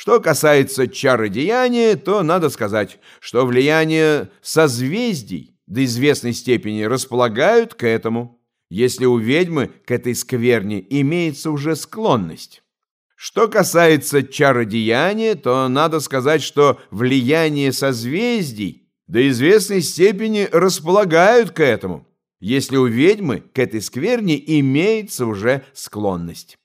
Что касается чародеяния, то надо сказать, что влияние созвездий до известной степени располагают к этому, если у ведьмы к этой скверне имеется уже склонность. Что касается чародеяния, то надо сказать, что влияние созвездий до известной степени располагают к этому, если у ведьмы к этой скверне имеется уже склонность.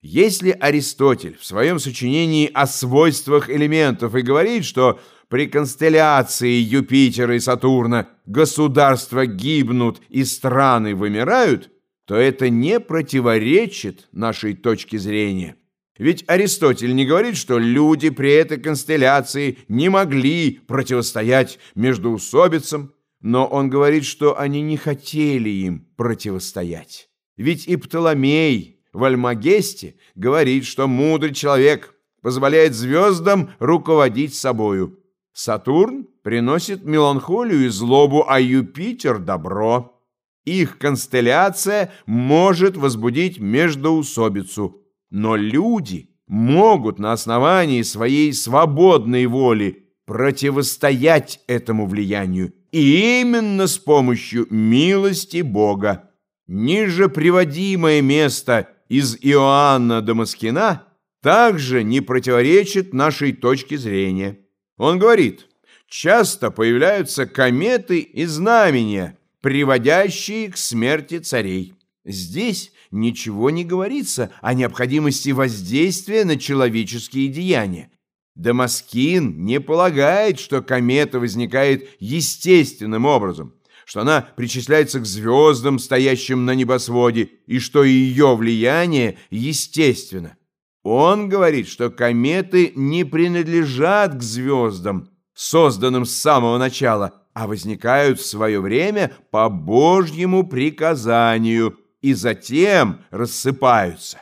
Если Аристотель в своем сочинении о свойствах элементов и говорит, что при констелляции Юпитера и Сатурна государства гибнут и страны вымирают, то это не противоречит нашей точке зрения. Ведь Аристотель не говорит, что люди при этой констелляции не могли противостоять междоусобицам, но он говорит, что они не хотели им противостоять. Ведь и Птоломей, в Альмагесте говорит, что мудрый человек позволяет звездам руководить собою. Сатурн приносит меланхолию и злобу, а Юпитер — добро. Их констелляция может возбудить междоусобицу, но люди могут на основании своей свободной воли противостоять этому влиянию, и именно с помощью милости Бога. Ниже приводимое место из Иоанна Дамаскина также не противоречит нашей точке зрения. Он говорит, часто появляются кометы и знамения, приводящие к смерти царей. Здесь ничего не говорится о необходимости воздействия на человеческие деяния. Дамаскин не полагает, что комета возникает естественным образом что она причисляется к звездам, стоящим на небосводе, и что ее влияние естественно. Он говорит, что кометы не принадлежат к звездам, созданным с самого начала, а возникают в свое время по Божьему приказанию и затем рассыпаются.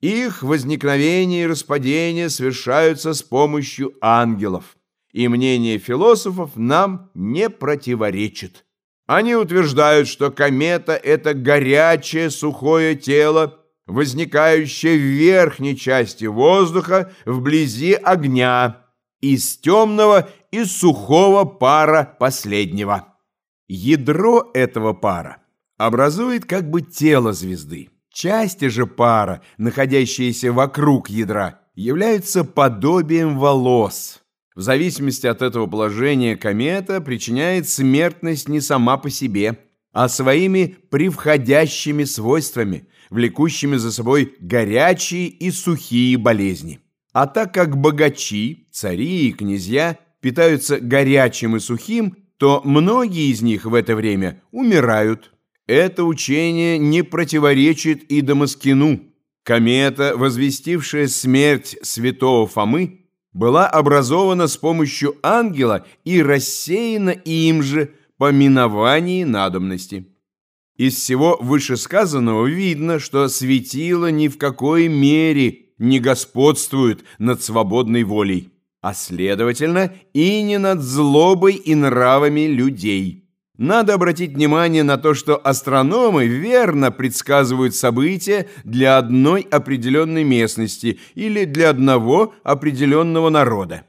Их возникновение и распадение совершаются с помощью ангелов, и мнение философов нам не противоречит. Они утверждают, что комета — это горячее сухое тело, возникающее в верхней части воздуха вблизи огня, из темного и сухого пара последнего. Ядро этого пара образует как бы тело звезды. Части же пара, находящиеся вокруг ядра, являются подобием волос – в зависимости от этого положения комета причиняет смертность не сама по себе, а своими превходящими свойствами, влекущими за собой горячие и сухие болезни. А так как богачи, цари и князья питаются горячим и сухим, то многие из них в это время умирают. Это учение не противоречит и Дамаскину. Комета, возвестившая смерть святого Фомы, была образована с помощью ангела и рассеяна им же по миновании надобности. Из всего вышесказанного видно, что светило ни в какой мере не господствует над свободной волей, а следовательно и не над злобой и нравами людей. Надо обратить внимание на то, что астрономы верно предсказывают события для одной определенной местности или для одного определенного народа.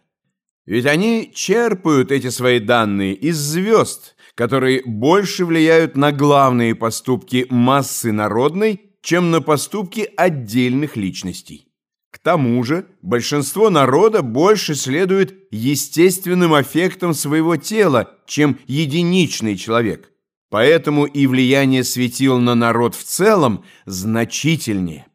Ведь они черпают эти свои данные из звезд, которые больше влияют на главные поступки массы народной, чем на поступки отдельных личностей. К тому же большинство народа больше следует естественным аффектам своего тела, чем единичный человек. Поэтому и влияние светил на народ в целом значительнее.